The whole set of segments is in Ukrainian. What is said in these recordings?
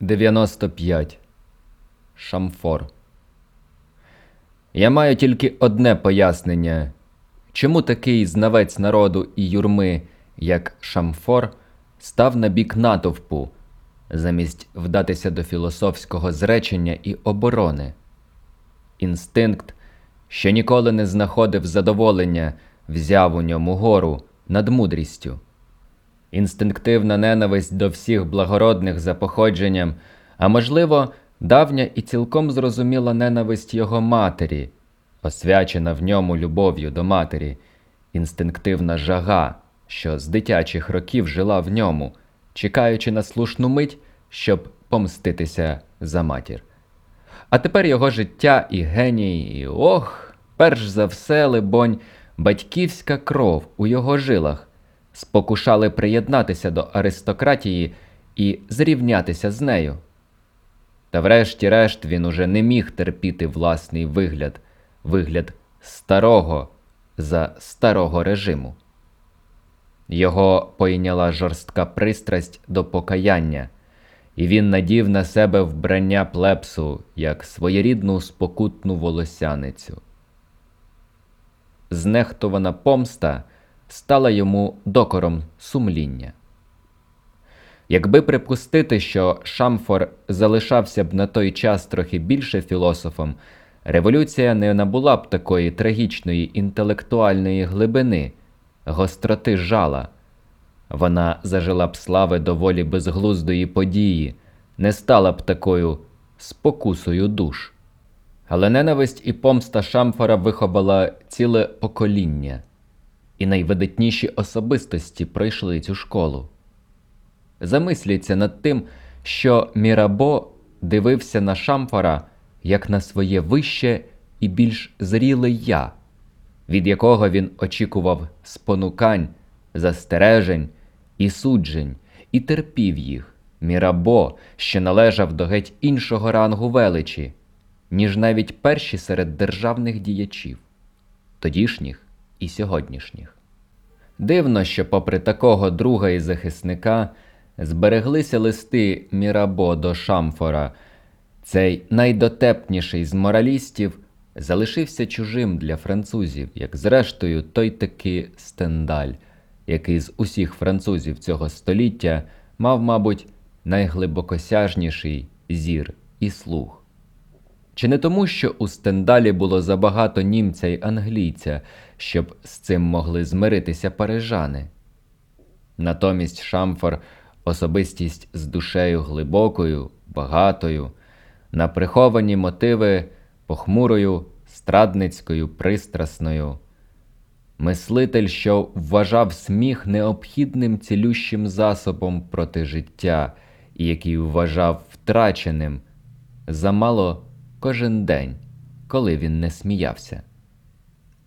95. Шамфор. Я маю тільки одне пояснення, чому такий знавець народу і юрми, як Шамфор, став на бік натовпу, замість вдатися до філософського зречення і оборони. Інстинкт, що ніколи не знаходив задоволення, взяв у ньому гору над мудрістю. Інстинктивна ненависть до всіх благородних за походженням, а можливо, давня і цілком зрозуміла ненависть його матері, освячена в ньому любов'ю до матері, інстинктивна жага, що з дитячих років жила в ньому, чекаючи на слушну мить, щоб помститися за матір. А тепер його життя і геній, і ох, перш за все, либонь, батьківська кров у його жилах спокушали приєднатися до аристократії і зрівнятися з нею. Та врешті-решт він уже не міг терпіти власний вигляд, вигляд старого за старого режиму. Його пойняла жорстка пристрасть до покаяння, і він надів на себе вбрання плепсу як своєрідну спокутну волосяницю. Знехтована помста стала йому докором сумління. Якби припустити, що Шамфор залишався б на той час трохи більше філософом, революція не набула б такої трагічної інтелектуальної глибини, гостроти жала. Вона зажила б слави доволі безглуздої події, не стала б такою спокусою душ. Але ненависть і помста Шамфора виховала ціле покоління, і найвидатніші особистості пройшли цю школу. Замисліться над тим, що Мірабо дивився на Шамфора як на своє вище і більш зріле я, від якого він очікував спонукань, застережень і суджень, і терпів їх. Мірабо, що належав до геть іншого рангу величі, ніж навіть перші серед державних діячів, тодішніх і сьогоднішніх. Дивно, що, попри такого друга і захисника, збереглися листи Мірабо до Шамфора. Цей найдотепніший з моралістів залишився чужим для французів, як зрештою той таки Стендаль, який з усіх французів цього століття мав, мабуть, найглибокосяжніший зір і слух. Чи не тому, що у Стендалі було забагато німця й англійця, щоб з цим могли змиритися парижани? Натомість Шамфор особистість з душею глибокою, багатою, на приховані мотиви похмурою, страдницькою, пристрасною. Мислитель, що вважав сміх необхідним цілющим засобом проти життя, і який вважав втраченим замало кожен день, коли він не сміявся.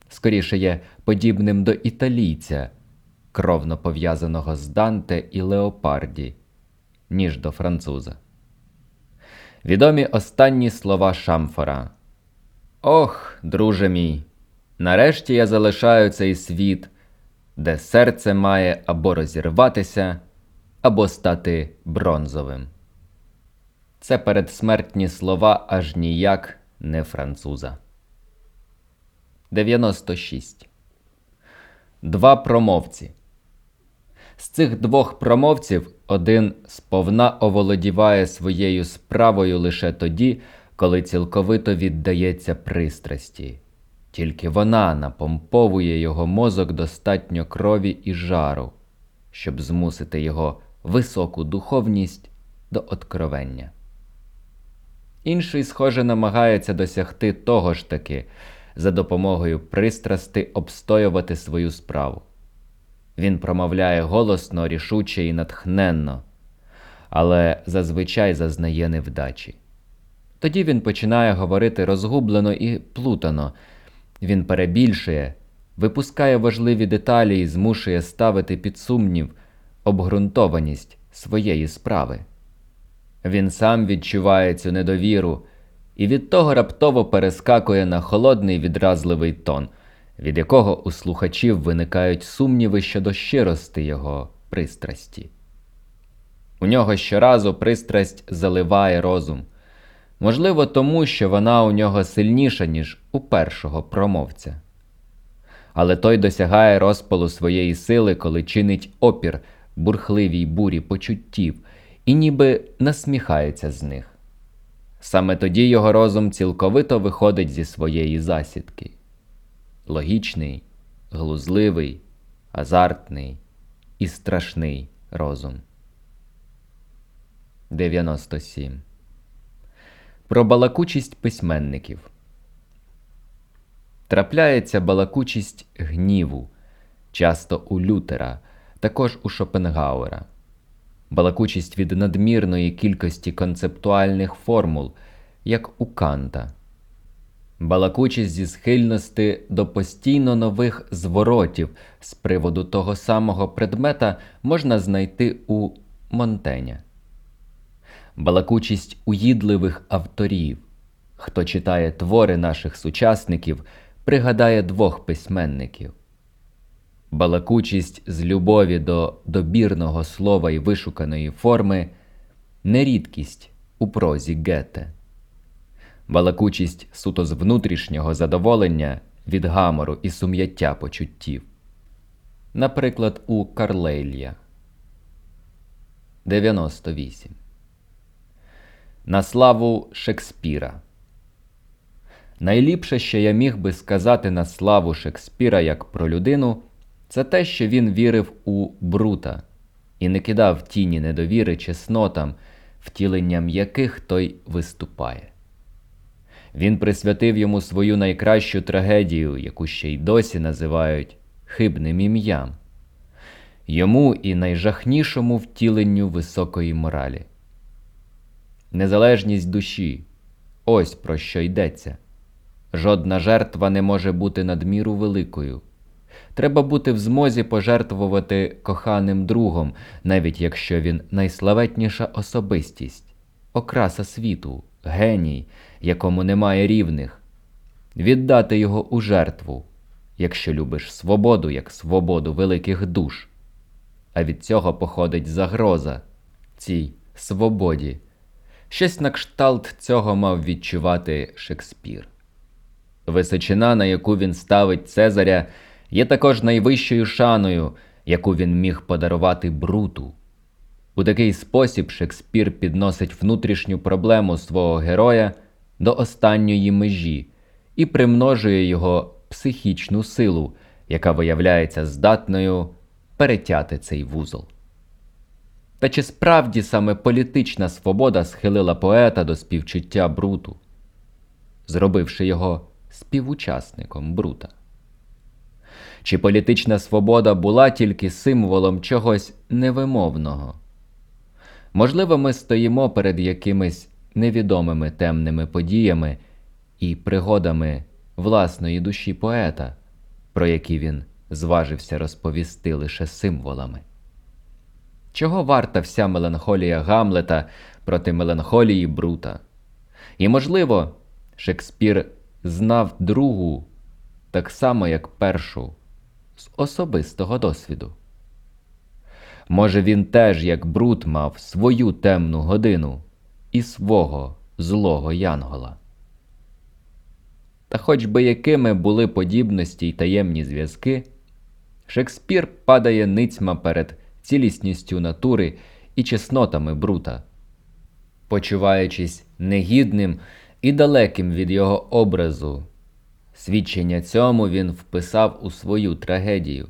Скоріше є подібним до італійця, кровно пов'язаного з Данте і Леопарді, ніж до француза. Відомі останні слова Шамфора. Ох, друже мій, нарешті я залишаю цей світ, де серце має або розірватися, або стати бронзовим. Це передсмертні слова аж ніяк не француза. 96. Два промовці. З цих двох промовців один сповна оволодіває своєю справою лише тоді, коли цілковито віддається пристрасті. Тільки вона напомповує його мозок достатньо крові і жару, щоб змусити його високу духовність до откровення. Інший, схоже, намагається досягти того ж таки за допомогою пристрасти обстоювати свою справу. Він промовляє голосно, рішуче і натхненно, але зазвичай зазнає невдачі. Тоді він починає говорити розгублено і плутано, він перебільшує, випускає важливі деталі і змушує ставити під сумнів обґрунтованість своєї справи. Він сам відчуває цю недовіру і від того раптово перескакує на холодний відразливий тон від якого у слухачів виникають сумніви щодо щирости його пристрасті. У нього щоразу пристрасть заливає розум. Можливо, тому що вона у нього сильніша, ніж у першого промовця. Але той досягає розпалу своєї сили, коли чинить опір бурхливій бурі почуттів і ніби насміхається з них. Саме тоді його розум цілковито виходить зі своєї засідки. Логічний, глузливий, азартний і страшний розум. 97. Про балакучість письменників. Трапляється балакучість гніву, часто у Лютера, також у Шопенгауера. Балакучість від надмірної кількості концептуальних формул, як у Канта. Балакучість зі схильності до постійно нових зворотів з приводу того самого предмета можна знайти у Монтеня. Балакучість уїдливих авторів. Хто читає твори наших сучасників, пригадає двох письменників. Балакучість з любові до добірного слова і вишуканої форми нерідкість у прозі Гете. Балакучість суто з внутрішнього задоволення від гамору і сум'яття почуттів. Наприклад, у Карлейлія 98. На славу Шекспіра. Найліпше, що я міг би сказати на славу Шекспіра як про людину, це те, що він вірив у брута і не кидав тіні недовіри чеснотам, втіленням яких той виступає. Він присвятив йому свою найкращу трагедію, яку ще й досі називають хибним ім'ям, йому і найжахнішому втіленню високої моралі. Незалежність душі ось про що йдеться. Жодна жертва не може бути надміру великою. Треба бути в змозі пожертвувати коханим другом, навіть якщо він найславетніша особистість, окраса світу, геній, якому немає рівних, віддати його у жертву, якщо любиш свободу, як свободу великих душ. А від цього походить загроза цій свободі. Щось на кшталт цього мав відчувати Шекспір. Височина, на яку він ставить Цезаря, є також найвищою шаною, яку він міг подарувати бруту. У такий спосіб Шекспір підносить внутрішню проблему свого героя до останньої межі і примножує його психічну силу, яка виявляється здатною перетяти цей вузол. Та чи справді саме політична свобода схилила поета до співчуття бруту, зробивши його співучасником брута? Чи політична свобода була тільки символом чогось невимовного? Можливо, ми стоїмо перед якимись невідомими темними подіями і пригодами власної душі поета, про які він зважився розповісти лише символами. Чого варта вся меланхолія Гамлета проти меланхолії Брута? І, можливо, Шекспір знав другу так само, як першу, з особистого досвіду. Може, він теж, як Брут, мав свою темну годину і свого злого янгола. Та хоч би якими були подібності й таємні зв'язки, Шекспір падає ницьма перед цілісністю натури і чеснотами брута, почуваючись негідним і далеким від його образу. Свідчення цьому він вписав у свою трагедію.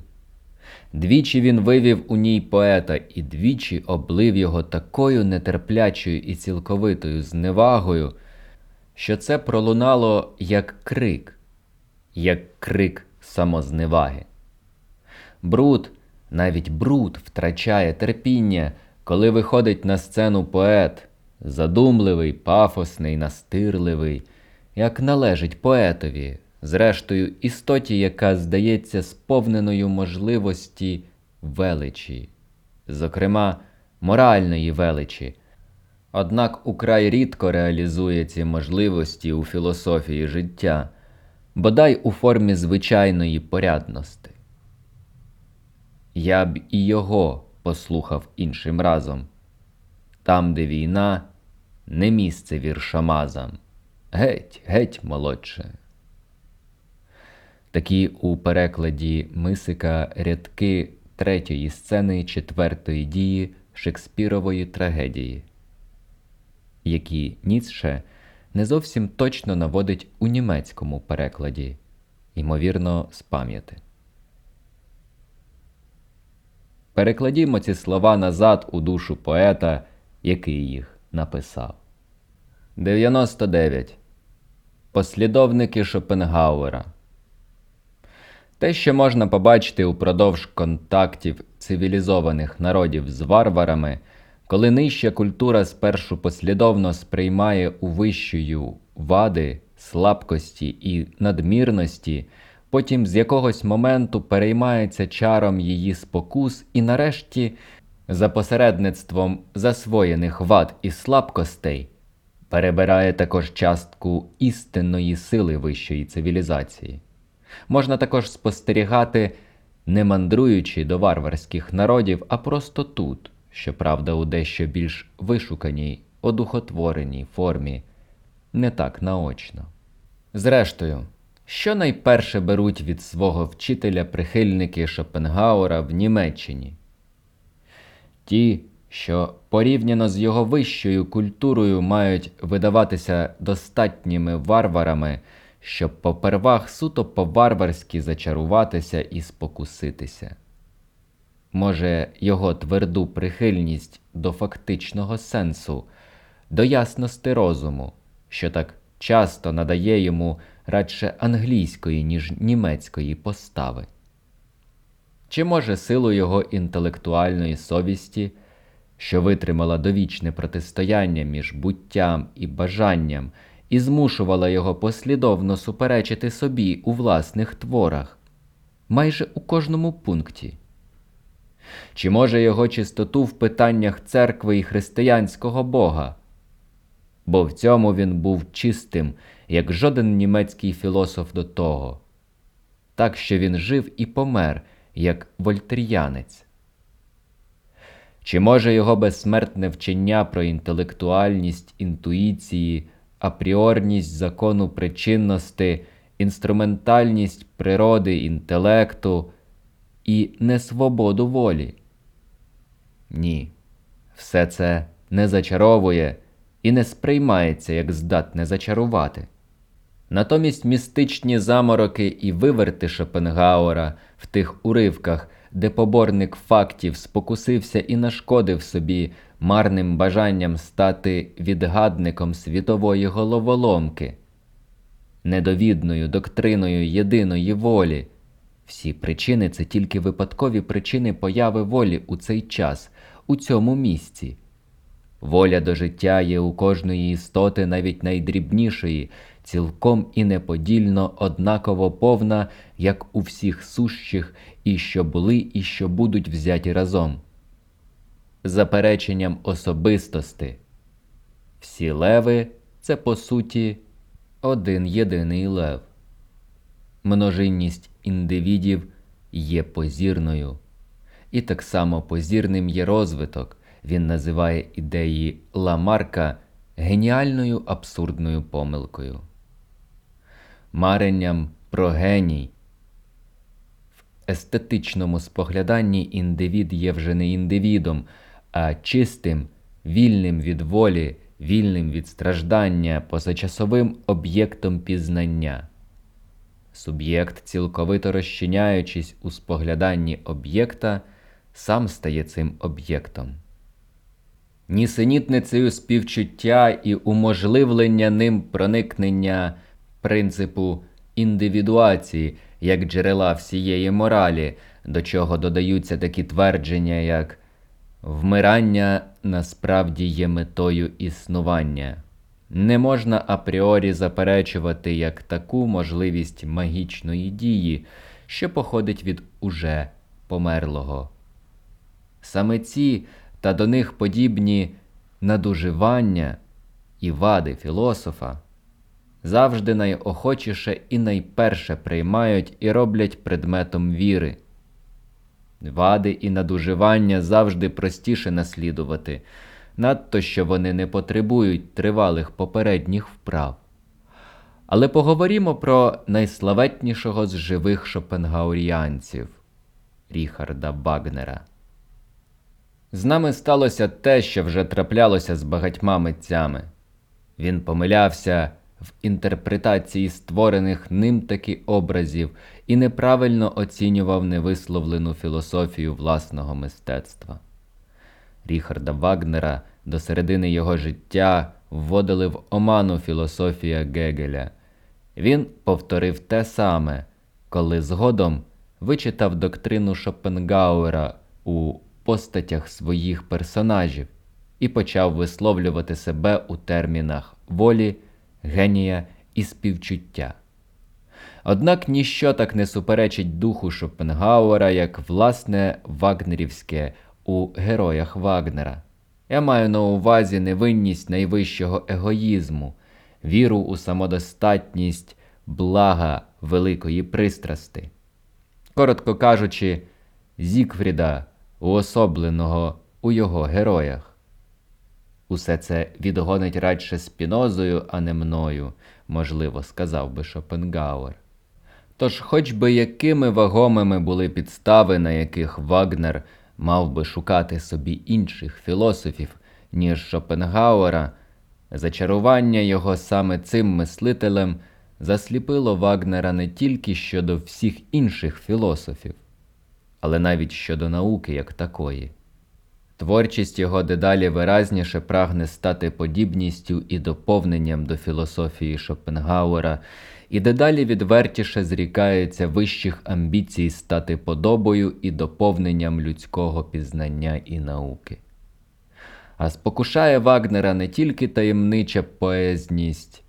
Двічі він вивів у ній поета і двічі облив його такою нетерплячою і цілковитою зневагою, що це пролунало як крик, як крик самозневаги. Бруд, навіть бруд втрачає терпіння, коли виходить на сцену поет, задумливий, пафосний, настирливий, як належить поетові зрештою, істоті, яка здається сповненою можливості величі, зокрема моральної величі. Однак украй рідко реалізує ці можливості у філософії життя, бодай у формі звичайної порядності. Я б і його послухав іншим разом, там, де війна, не місце віршамазам. Геть, геть, молодше. Такі у перекладі Мисика рядки третьої сцени четвертої дії Шекспірової трагедії, які Ніцше не зовсім точно наводить у німецькому перекладі, ймовірно, з пам'яти. Перекладімо ці слова назад у душу поета, який їх написав. 99. Послідовники Шопенгауера. Те, що можна побачити упродовж контактів цивілізованих народів з варварами, коли нижча культура спершу послідовно сприймає у вищою вади, слабкості і надмірності, потім з якогось моменту переймається чаром її спокус і нарешті, за посередництвом засвоєних вад і слабкостей, перебирає також частку істинної сили вищої цивілізації. Можна також спостерігати, не мандруючи до варварських народів, а просто тут, щоправда, у дещо більш вишуканій, одухотвореній формі, не так наочно. Зрештою, що найперше беруть від свого вчителя прихильники Шопенгауера в Німеччині? Ті, що порівняно з його вищою культурою мають видаватися достатніми варварами, щоб попервах суто по-варварськи зачаруватися і спокуситися. Може, його тверду прихильність до фактичного сенсу, до ясності розуму, що так часто надає йому радше англійської, ніж німецької постави. Чи може силу його інтелектуальної совісті, що витримала довічне протистояння між буттям і бажанням, і змушувала його послідовно суперечити собі у власних творах, майже у кожному пункті? Чи може його чистоту в питаннях церкви і християнського Бога? Бо в цьому він був чистим, як жоден німецький філософ до того, так що він жив і помер, як вольтер'янець. Чи може його безсмертне вчення про інтелектуальність інтуїції, апріорність закону причинності, інструментальність природи інтелекту і несвободу волі? Ні, все це не зачаровує і не сприймається як здатне зачарувати. Натомість містичні замороки і виверти Шопенгауера в тих уривках, де поборник фактів спокусився і нашкодив собі марним бажанням стати відгадником світової головоломки, недовідною доктриною єдиної волі. Всі причини це тільки випадкові причини появи волі у цей час, у цьому місці. Воля до життя є у кожної істоти, навіть найдрібнішої, цілком і неподільно однаково повна, як у всіх сущих, і що були, і що будуть взяті разом. Запереченням особистости. Всі леви це по суті один єдиний лев. Множинність індивідів є позірною, і так само позірним є розвиток. Він називає ідеї Ламарка геніальною абсурдною помилкою. Маренням про геній. В естетичному спогляданні індивід є вже не індивідом, а чистим, вільним від волі, вільним від страждання, позачасовим об'єктом пізнання. Суб'єкт, цілковито розчиняючись у спогляданні об'єкта, сам стає цим об'єктом нісенітницею співчуття і уможливлення ним проникнення принципу індивідуації як джерела всієї моралі, до чого додаються такі твердження, як вмирання насправді є метою існування. Не можна апріорі заперечувати як таку можливість магічної дії, що походить від уже померлого. Саме ці та до них подібні надуживання і вади філософа завжди найохочіше і найперше приймають і роблять предметом віри. Вади і надуживання завжди простіше наслідувати, надто що вони не потребують тривалих попередніх вправ. Але поговоримо про найславетнішого з живих шопенгауеріанців Ріхарда Вагнера. З нами сталося те, що вже траплялося з багатьма митцями. Він помилявся в інтерпретації створених ним таки образів і неправильно оцінював невисловлену філософію власного мистецтва. Ріхарда Вагнера до середини його життя вводили в оману філософія Гегеля. Він повторив те саме, коли згодом вичитав доктрину Шопенгауера у постатях своїх персонажів і почав висловлювати себе у термінах волі, генія і співчуття. Однак ніщо так не суперечить духу Шопенгауера, як власне вагнерівське у героях Вагнера. Я маю на увазі невинність найвищого егоїзму, віру у самодостатність, блага великої пристрасти. Коротко кажучи, Зікфріда, уособленого у його героях. Усе це відгонить радше спінозою, а не мною, можливо, сказав би Шопенгауер. Тож, хоч би якими вагомими були підстави, на яких Вагнер мав би шукати собі інших філософів, ніж Шопенгауера, зачарування його саме цим мислителем засліпило Вагнера не тільки щодо всіх інших філософів, але навіть щодо науки як такої. Творчість його дедалі виразніше прагне стати подібністю і доповненням до філософії Шопенгауера, і дедалі відвертіше зрікається вищих амбіцій стати подобою і доповненням людського пізнання і науки. А спокушає Вагнера не тільки таємнича поезність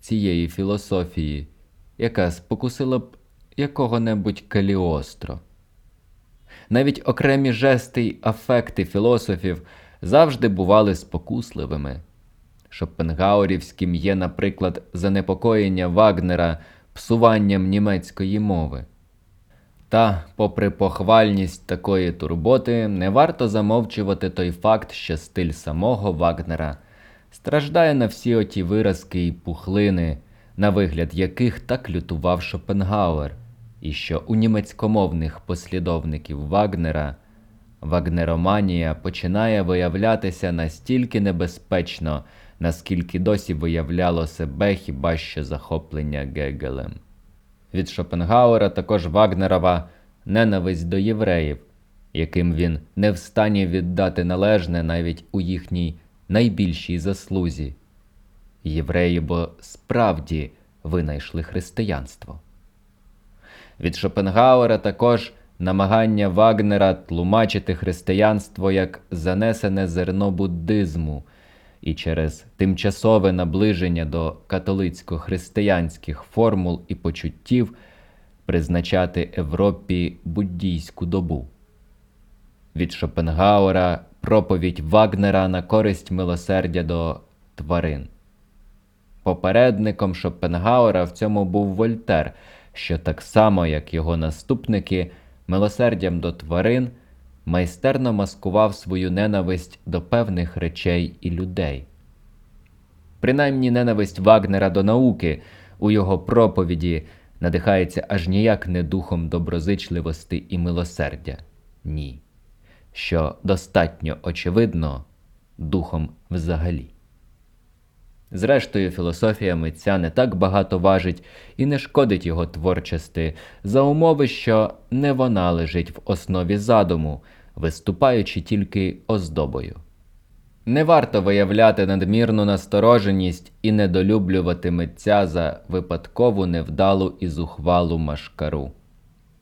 цієї філософії, яка спокусила б якого-небудь Каліостро. Навіть окремі жести й афекти філософів завжди бували спокусливими. Шопенгауерівським є, наприклад, занепокоєння Вагнера псуванням німецької мови. Та, попри похвальність такої турботи, не варто замовчувати той факт, що стиль самого Вагнера страждає на всі оті виразки й пухлини, на вигляд яких так лютував Шопенгауер і що у німецькомовних послідовників Вагнера вагнероманія починає виявлятися настільки небезпечно, наскільки досі виявляло себе хіба що захоплення Гегелем. Від Шопенгауера також Вагнерова ненависть до євреїв, яким він не в стані віддати належне навіть у їхній найбільшій заслузі. Євреї бо справді винайшли християнство. Від Шопенгауера також намагання Вагнера тлумачити християнство як занесене зерно буддизму і через тимчасове наближення до католицько-християнських формул і почуттів призначати Європі буддійську добу. Від Шопенгауера проповідь Вагнера на користь милосердя до тварин. Попередником Шопенгауера в цьому був Вольтер – що так само, як його наступники, милосердям до тварин майстерно маскував свою ненависть до певних речей і людей. Принаймні ненависть Вагнера до науки у його проповіді надихається аж ніяк не духом доброзичливості і милосердя, ні, що достатньо очевидно духом взагалі. Зрештою, філософія митця не так багато важить і не шкодить його творчості, за умови, що не вона лежить в основі задуму, виступаючи тільки оздобою. Не варто виявляти надмірну настороженість і недолюблювати митця за випадкову невдалу і зухвалу машкару.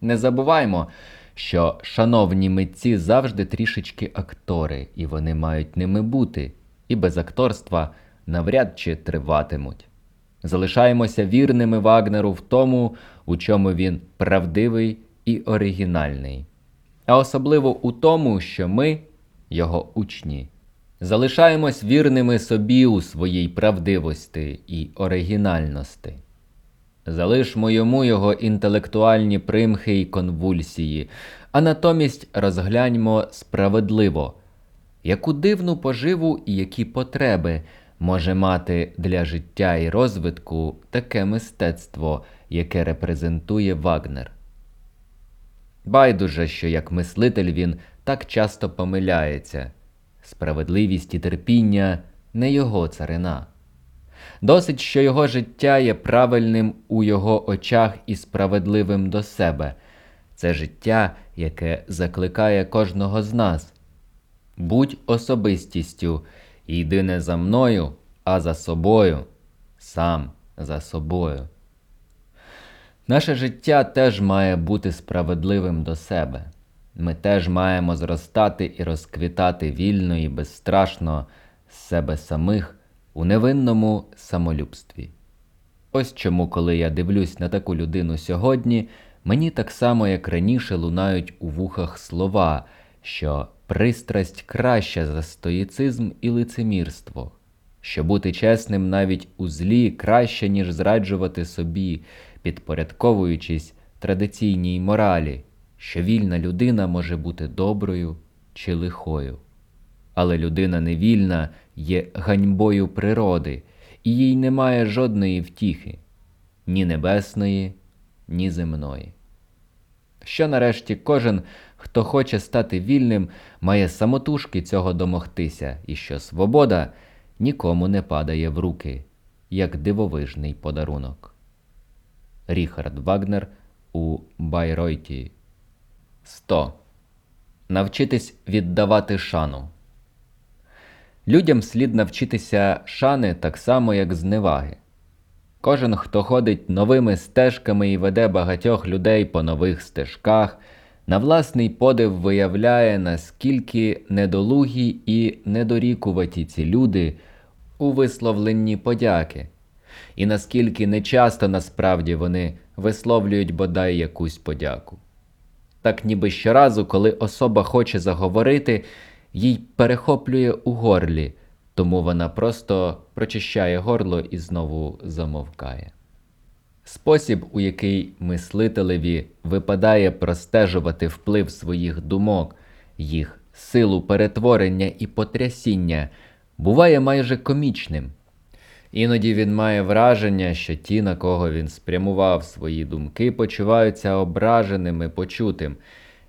Не забуваймо, що шановні митці завжди трішечки актори, і вони мають ними бути, і без акторства навряд чи триватимуть. Залишаємося вірними Вагнеру в тому, у чому він правдивий і оригінальний, а особливо у тому, що ми, його учні, залишаємось вірними собі у своїй правдивості і оригінальності. Залишмо йому його інтелектуальні примхи й конвульсії, а натомість розгляньмо справедливо яку дивну поживу і які потреби може мати для життя і розвитку таке мистецтво, яке репрезентує Вагнер. Байдуже, що як мислитель він так часто помиляється, справедливість і терпіння не його царина. Досить, що його життя є правильним у його очах і справедливим до себе. Це життя, яке закликає кожного з нас. Будь особистістю йди не за мною, а за собою, сам за собою. Наше життя теж має бути справедливим до себе. Ми теж маємо зростати і розквітати вільно і безстрашно з себе самих у невинному самолюбстві. Ось чому, коли я дивлюсь на таку людину сьогодні, мені так само, як раніше, лунають у вухах слова, що пристрасть краща за стоїцизм і лицемірство, що бути чесним навіть у злі краще, ніж зраджувати собі, підпорядковуючись традиційній моралі, що вільна людина може бути доброю чи лихою. Але людина невільна є ганьбою природи, і їй немає жодної втіхи ні небесної, ні земної. Що нарешті кожен, хто хоче стати вільним, має самотужки цього домогтися, і що свобода нікому не падає в руки, як дивовижний подарунок. Ріхард Вагнер у Байройті 100. Навчитись віддавати шану. Людям слід навчитися шани так само, як зневаги. Кожен, хто ходить новими стежками і веде багатьох людей по нових стежках, на власний подив виявляє, наскільки недолугі і недорікуваті ці люди у висловленні подяки, і наскільки нечасто насправді вони висловлюють бодай якусь подяку. Так ніби щоразу, коли особа хоче заговорити, їй перехоплює у горлі, тому вона просто прочищає горло і знову замовкає. Спосіб, у який мислителеві випадає простежувати вплив своїх думок, їх силу перетворення і потрясіння, буває майже комічним. Іноді він має враження, що ті, на кого він спрямував свої думки, почуваються ображеними, почутим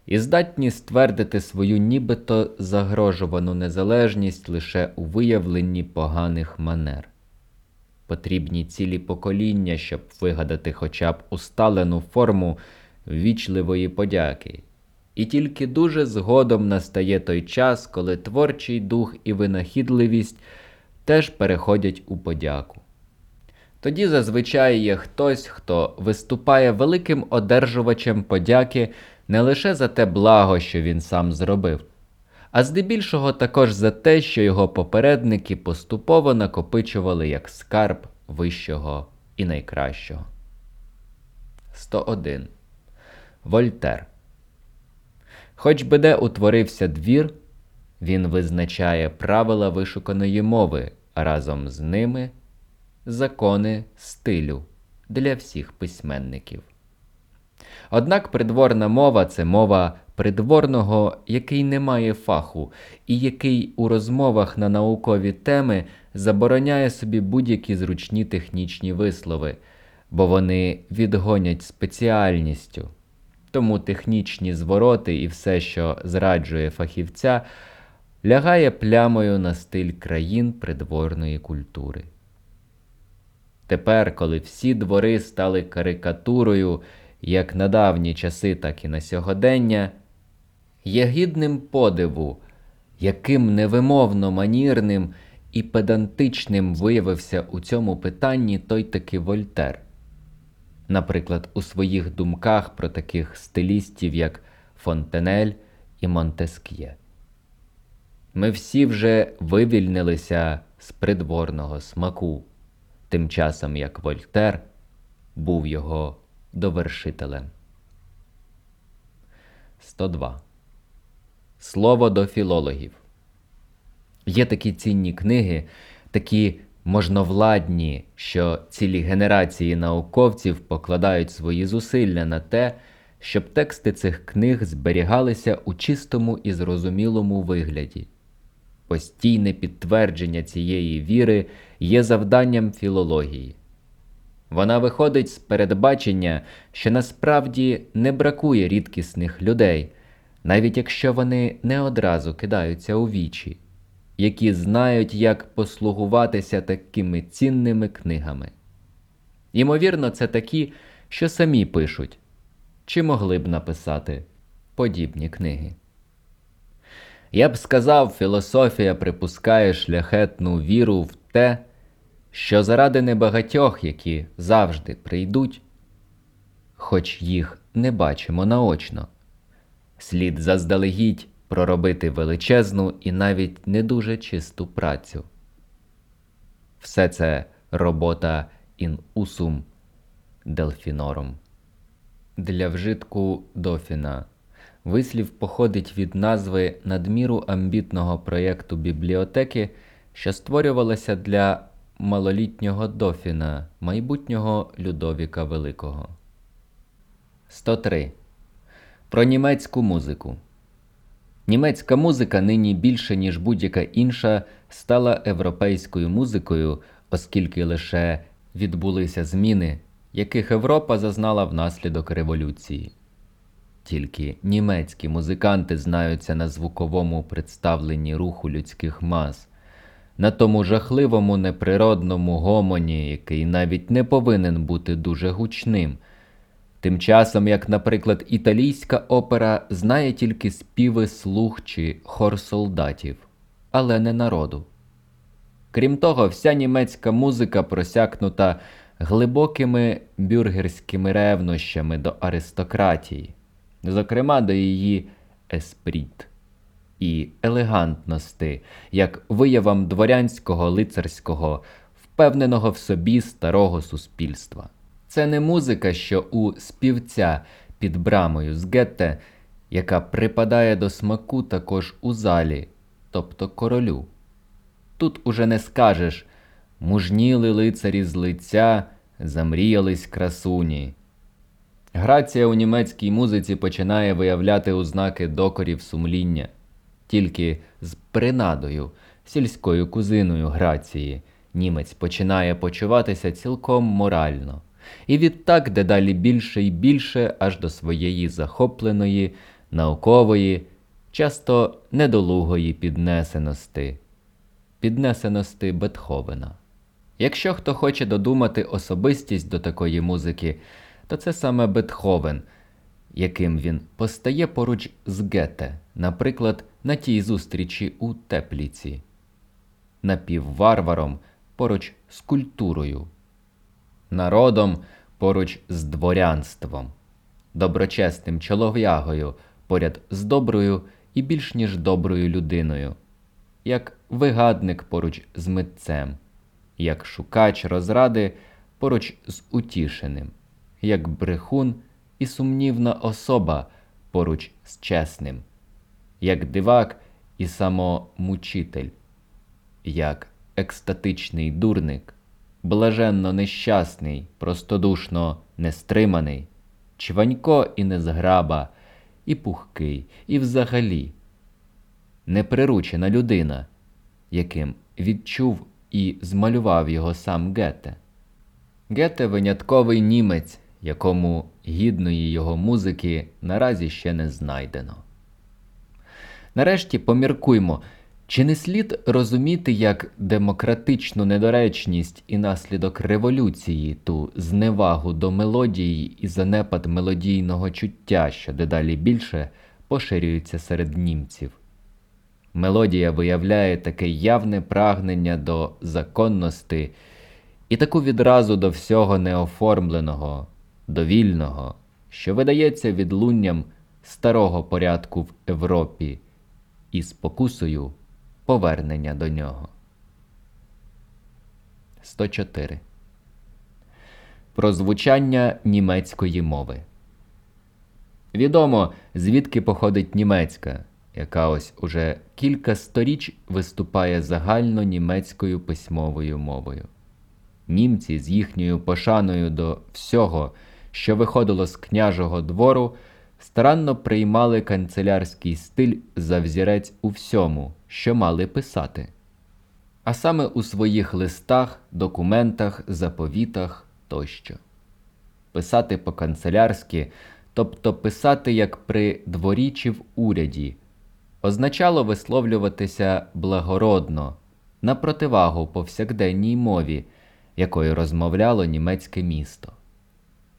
і здатні ствердити свою нібито загрожувану незалежність лише у виявленні поганих манер. Потрібні цілі покоління, щоб вигадати хоча б усталену форму ввічливої подяки. І тільки дуже згодом настає той час, коли творчий дух і винахідливість теж переходять у подяку. Тоді зазвичай є хтось, хто виступає великим одержувачем подяки не лише за те благо, що він сам зробив, а здебільшого також за те, що його попередники поступово накопичували як скарб вищого і найкращого. 101. Вольтер. Хоч би де утворився двір, він визначає правила вишуканої мови, а разом з ними закони стилю для всіх письменників. Однак придворна мова це мова придворного, який не має фаху, і який у розмовах на наукові теми забороняє собі будь-які зручні технічні вислови, бо вони відгонять спеціальністю. Тому технічні звороти і все, що зраджує фахівця, лягає плямою на стиль країн придворної культури. Тепер, коли всі двори стали карикатурою, як на давні часи, так і на сьогодення, є гідним подиву, яким невимовно манірним і педантичним виявився у цьому питанні той таки Вольтер. Наприклад, у своїх думках про таких стилістів, як Фонтенель і Монтеск'є. Ми всі вже вивільнилися з придворного смаку, тим часом як Вольтер був його довершителем. 102. Слово до філологів. Є такі цінні книги, такі можновладні, що цілі генерації науковців покладають свої зусилля на те, щоб тексти цих книг зберігалися у чистому і зрозумілому вигляді. Постійне підтвердження цієї віри є завданням філології. Вона виходить з передбачення, що насправді не бракує рідкісних людей, навіть якщо вони не одразу кидаються у вічі, які знають, як послугуватися такими цінними книгами. Ймовірно, це такі, що самі пишуть, чи могли б написати подібні книги. Я б сказав, філософія припускає шляхетну віру в те, що заради небагатьох, які завжди прийдуть, хоч їх не бачимо наочно, слід заздалегідь проробити величезну і навіть не дуже чисту працю. Все це робота in usum delphinorum. Для вжитку дофіна вислів походить від назви надміру амбітного проєкту бібліотеки, що створювалася для малолітнього дофіна, майбутнього Людовіка Великого. 103. Про німецьку музику. Німецька музика нині більше, ніж будь-яка інша, стала європейською музикою, оскільки лише відбулися зміни, яких Європа зазнала внаслідок революції. Тільки німецькі музиканти знаються на звуковому представленні руху людських мас, на тому жахливому неприродному гомоні, який навіть не повинен бути дуже гучним. Тим часом, як, наприклад, італійська опера знає тільки співи слух чи хор солдатів, але не народу. Крім того, вся німецька музика просякнута глибокими бюргерськими ревнощами до аристократії, зокрема до її еспріт і елегантності, як виявам дворянського лицарського, впевненого в собі старого суспільства. Це не музика, що у співця під брамою з Гетте, яка припадає до смаку також у залі, тобто королю. Тут уже не скажеш мужніли лицарі з лиця, замріялись красуні. Грація у німецькій музиці починає виявляти ознаки докорів сумління, тільки з принадою, сільською кузиною грації, німець починає почуватися цілком морально, і відтак дедалі більше і більше аж до своєї захопленої, наукової, часто недолугої піднесеності, піднесеності Бетховена. Якщо хто хоче додумати особистість до такої музики, то це саме Бетховен, яким він постає поруч з Гете, наприклад, на тій зустрічі у Тепліці, напівварваром поруч з культурою, народом поруч з дворянством, доброчесним чолов'ягою поряд з доброю і більш ніж доброю людиною, як вигадник поруч з митцем, як шукач розради поруч з утішеним, як брехун і сумнівна особа поруч з чесним, як дивак і самомучитель, як екстатичний дурник, блаженно нещасний, простодушно нестриманий, чванько і незграба, і пухкий, і взагалі неприручена людина, яким відчув і змалював його сам Гете. Гете винятковий німець, якому гідної його музики наразі ще не знайдено. Нарешті поміркуймо, чи не слід розуміти як демократичну недоречність і наслідок революції ту зневагу до мелодії і занепад мелодійного чуття, що дедалі більше поширюється серед німців. Мелодія виявляє таке явне прагнення до законності і таку відразу до всього неоформленого, довільного, що видається відлунням старого порядку в Європі і спокусою повернення до нього. 104. Про звучання німецької мови. Відомо, звідки походить німецька, яка ось уже кілька сторіч виступає загально німецькою письмовою мовою. Німці з їхньою пошаною до всього, що виходило з княжого двору, старанно приймали канцелярський стиль за взірець у всьому, що мали писати, а саме у своїх листах, документах, заповітах тощо. Писати по-канцелярськи, тобто писати як при дворі чи в уряді, означало висловлюватися благородно, на противагу повсякденній мові, якою розмовляло німецьке місто.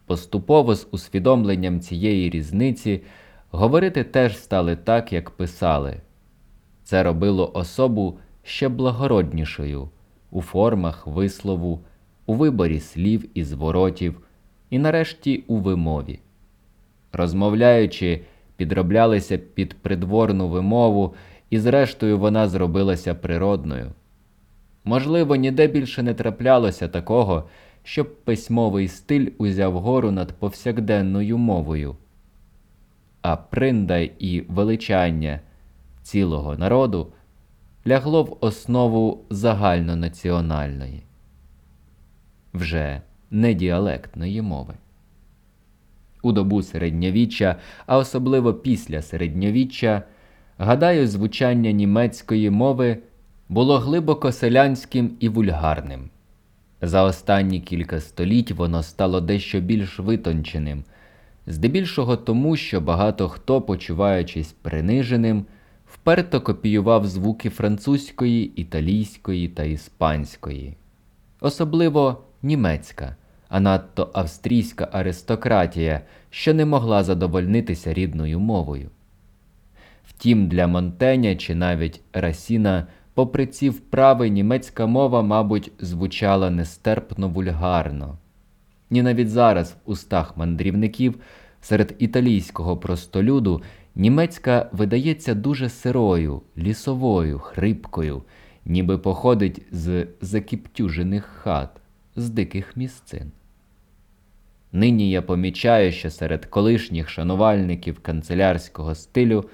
Поступово з усвідомленням цієї різниці говорити теж стали так, як писали. Це робило особу ще благороднішою у формах вислову, у виборі слів і зворотів, і нарешті у вимові. Розмовляючи, підроблялися під придворну вимову, і зрештою вона зробилася природною. Можливо, ніде більше не траплялося такого, щоб письмовий стиль узяв гору над повсякденною мовою, а принда і величання цілого народу лягло в основу загальнонаціональної, вже не діалектної мови. У добу середньовіччя, а особливо після середньовіччя, гадаю, звучання німецької мови було глибоко селянським і вульгарним. За останні кілька століть воно стало дещо більш витонченим, здебільшого тому, що багато хто, почуваючись приниженим, вперто копіював звуки французької, італійської та іспанської, особливо німецька, а надто австрійська аристократія, що не могла задовольнитися рідною мовою. Втім, для Монтеня чи навіть Расіна попри ці вправи німецька мова, мабуть, звучала нестерпно вульгарно. Ні навіть зараз в устах мандрівників серед італійського простолюду німецька видається дуже сирою, лісовою, хрипкою, ніби походить з закіптюжених хат, з диких місцин. Нині я помічаю, що серед колишніх шанувальників канцелярського стилю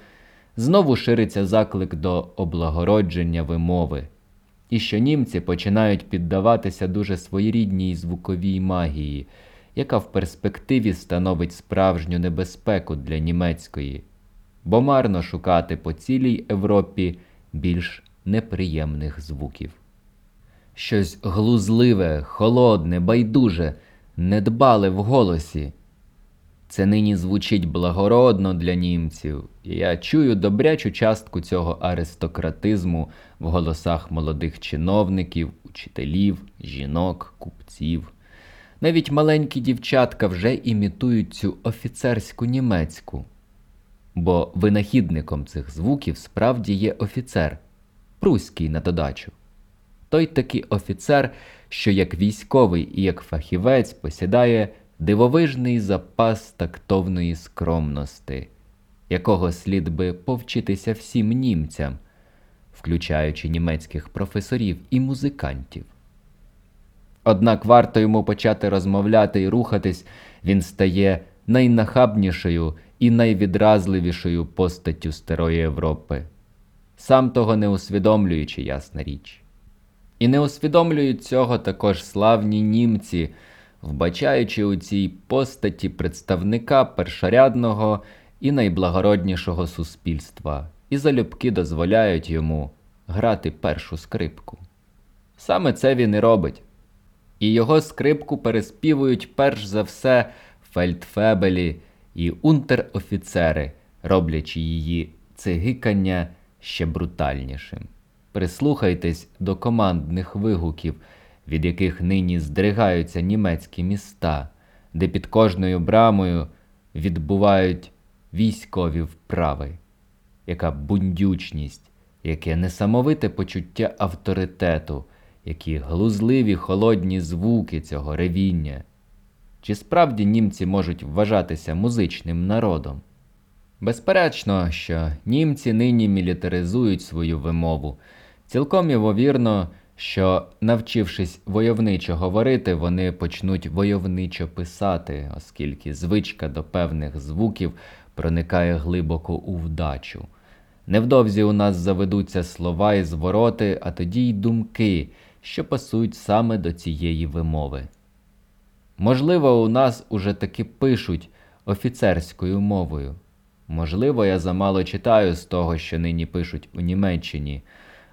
знову шириться заклик до облагородження вимови, і що німці починають піддаватися дуже своєрідній звуковій магії, яка в перспективі становить справжню небезпеку для німецької, бо марно шукати по цілій Європі більш неприємних звуків. Щось глузливе, холодне, байдуже, недбале в голосі. Це нині звучить благородно для німців, і я чую добрячу частку цього аристократизму в голосах молодих чиновників, учителів, жінок, купців. Навіть маленькі дівчатка вже імітують цю офіцерську німецьку. Бо винахідником цих звуків справді є офіцер, пруський на додачу. Той такий офіцер, що як військовий і як фахівець посідає дивовижний запас тактовної скромності, якого слід би повчитися всім німцям, включаючи німецьких професорів і музикантів. Однак варто йому почати розмовляти і рухатись, він стає найнахабнішою і найвідразливішою постаттю Старої Європи, сам того не усвідомлюючи, ясна річ. І не усвідомлюють цього також славні німці вбачаючи у цій постаті представника першорядного і найблагороднішого суспільства, і залюбки дозволяють йому грати першу скрипку. Саме це він і робить. І його скрипку переспівують перш за все фельдфебелі і унтер-офіцери, роблячи її цигикання ще брутальнішим. Прислухайтесь до командних вигуків від яких нині здригаються німецькі міста, де під кожною брамою відбувають військові вправи, яка бундючність, яке несамовите почуття авторитету, які глузливі холодні звуки цього ревіння. Чи справді німці можуть вважатися музичним народом? Безперечно, що німці нині мілітаризують свою вимову, цілком ймовірно, що, навчившись войовничо говорити, вони почнуть войовничо писати, оскільки звичка до певних звуків проникає глибоко у вдачу. Невдовзі у нас заведуться слова і звороти, а тоді й думки, що пасують саме до цієї вимови. Можливо, у нас уже таки пишуть офіцерською мовою, Можливо, я замало читаю з того, що нині пишуть у Німеччині,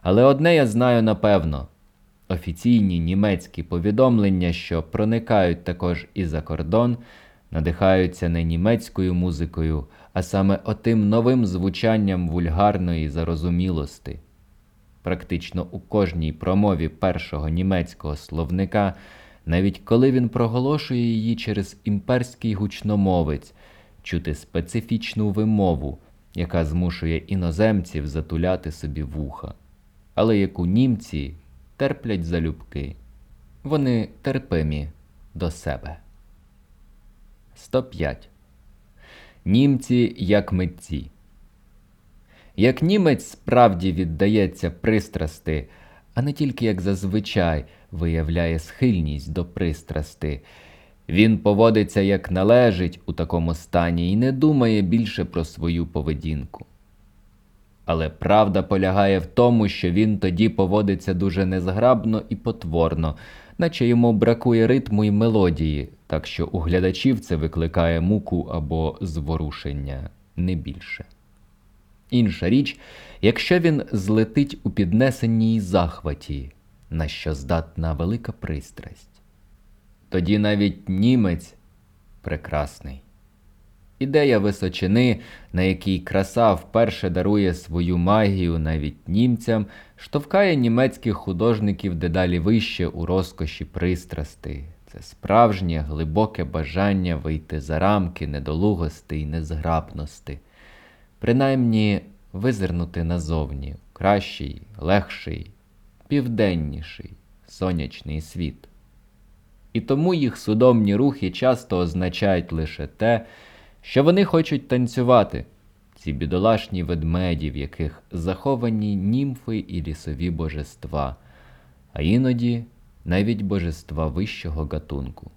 але одне я знаю напевно офіційні німецькі повідомлення, що проникають також і за кордон, надихаються не німецькою музикою, а саме отим новим звучанням вульгарної зарозумілости. Практично у кожній промові першого німецького словника, навіть коли він проголошує її через імперський гучномовець, чути специфічну вимову, яка змушує іноземців затуляти собі вуха, але яку німці терплять залюбки. Вони терпимі до себе. 105. Німці як митці. Як німець справді віддається пристрасти, а не тільки як зазвичай виявляє схильність до пристрасти. Він поводиться як належить у такому стані і не думає більше про свою поведінку. Але правда полягає в тому, що він тоді поводиться дуже незграбно і потворно, наче йому бракує ритму і мелодії, так що у глядачів це викликає муку або зворушення не більше. Інша річ, якщо він злетить у піднесенній захваті, на що здатна велика пристрасть, тоді навіть німець прекрасний. Ідея височини, на якій краса вперше дарує свою магію навіть німцям, штовхає німецьких художників дедалі вище у розкоші пристрасти. Це справжнє глибоке бажання вийти за рамки недолугости і незграбності, принаймні визирнути назовні кращий, легший, південніший, сонячний світ. І тому їх судомні рухи часто означають лише те, що вони хочуть танцювати, ці бідолашні ведмеді, в яких заховані німфи і лісові божества, а іноді навіть божества вищого гатунку.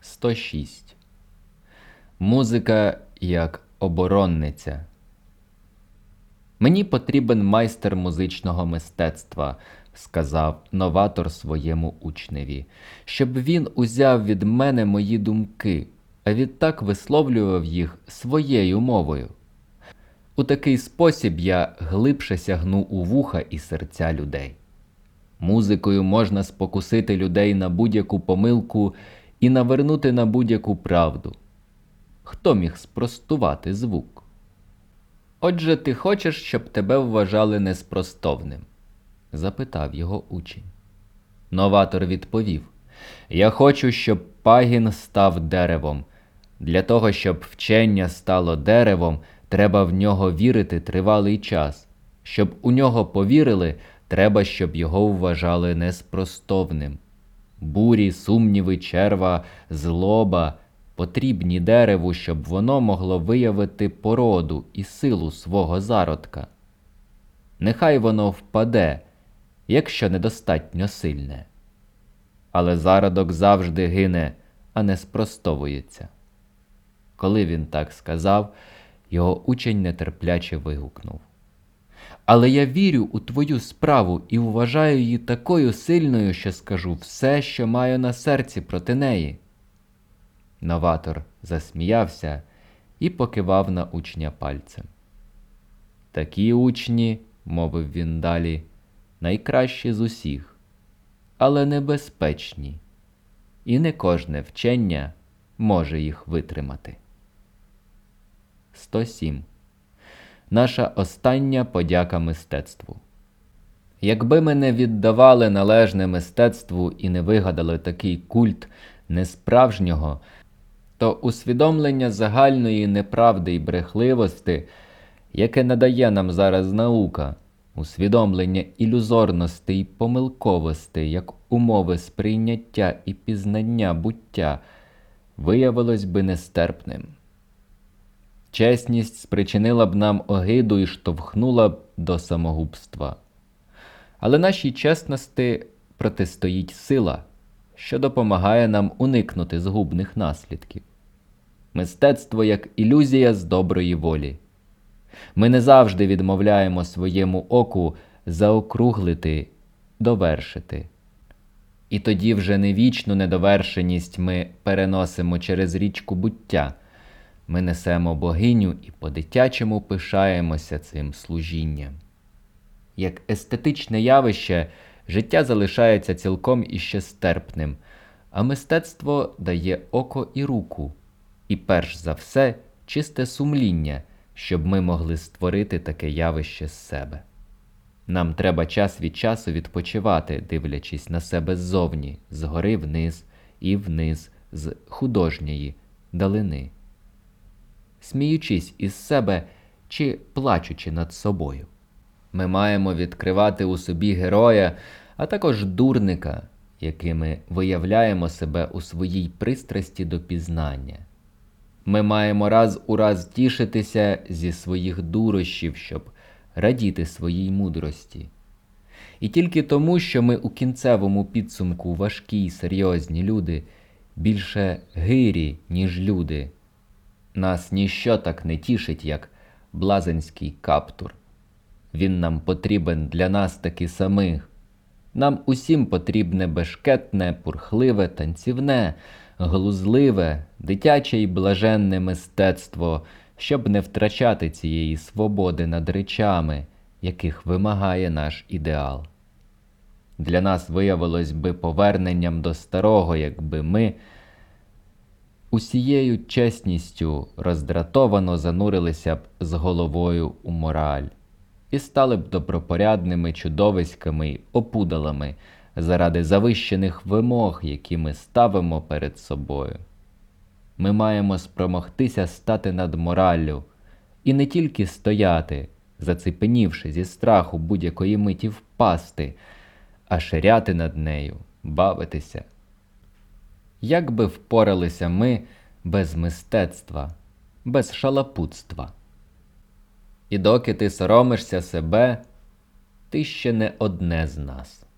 106. Музика як оборонниця. Мені потрібен майстер музичного мистецтва, сказав новатор своєму учневі, щоб він узяв від мене мої думки а відтак висловлював їх своєю мовою. У такий спосіб я глибше сягну у вуха і серця людей. Музикою можна спокусити людей на будь-яку помилку і навернути на будь-яку правду. Хто міг спростувати звук? Отже, ти хочеш, щоб тебе вважали неспростовним? запитав його учень. Новатор відповів Я хочу, щоб пагін став деревом, для того, щоб вчення стало деревом, треба в нього вірити тривалий час. Щоб у нього повірили, треба, щоб його вважали неспростовним. Бурі, сумніви, черва, злоба потрібні дереву, щоб воно могло виявити породу і силу свого зародка. Нехай воно впаде, якщо недостатньо сильне. Але зародок завжди гине, а не спростовується. Коли він так сказав, його учень нетерпляче вигукнув. Але я вірю у твою справу і вважаю її такою сильною, що скажу все, що маю на серці проти неї. Новатор засміявся і покивав на учня пальцем. Такі учні, мовив він далі, найкращі з усіх, але небезпечні, і не кожне вчення може їх витримати. 107. Наша остання подяка мистецтву. Якби ми не віддавали належне мистецтву і не вигадали такий культ несправжнього, то усвідомлення загальної неправди і брехливості, яке надає нам зараз наука, усвідомлення ілюзорності і помилковості як умови сприйняття і пізнання буття, виявилось би нестерпним. Чесність спричинила б нам огиду і штовхнула б до самогубства. Але нашій чесності протистоїть сила, що допомагає нам уникнути згубних наслідків. Мистецтво як ілюзія з доброї волі. Ми не завжди відмовляємо своєму оку заокруглити, довершити. І тоді вже не вічну недовершеність ми переносимо через річку буття Ми несемо богиню і по-дитячому пишаємося цим служінням. Як естетичне явище, життя залишається цілком іще стерпним, а мистецтво дає око і руку, і перш за все чисте сумління, щоб ми могли створити таке явище з себе. Нам треба час від часу відпочивати, дивлячись на себе ззовні, згори вниз і вниз, з художньої далини, сміючись із себе чи плачучи над собою. Ми маємо відкривати у собі героя, а також дурника, якими виявляємо себе у своїй пристрасті до пізнання. Ми маємо раз у раз тішитися зі своїх дурощів, щоб радіти своїй мудрості. І тільки тому, що ми у кінцевому підсумку важкі й серйозні люди, більше гирі, ніж люди, нас ніщо так не тішить, як блазенський каптур. Він нам потрібен для нас таки самих. Нам усім потрібне бешкетне, пурхливе, танцівне, глузливе, дитяче й блаженне мистецтво, щоб не втрачати цієї свободи над речами, яких вимагає наш ідеал. Для нас виявилось би поверненням до старого, якби ми усією чесністю роздратовано занурилися б з головою у мораль і стали б добропорядними чудовиськами й опудалами заради завищених вимог, які ми ставимо перед собою. Ми маємо спромогтися стати над мораллю і не тільки стояти, зацепенівши зі страху будь-якої миті впасти, а ширяти над нею, бавитися. Як би впоралися ми без мистецтва, без шалапутства? І доки ти соромишся себе, ти ще не одне з нас.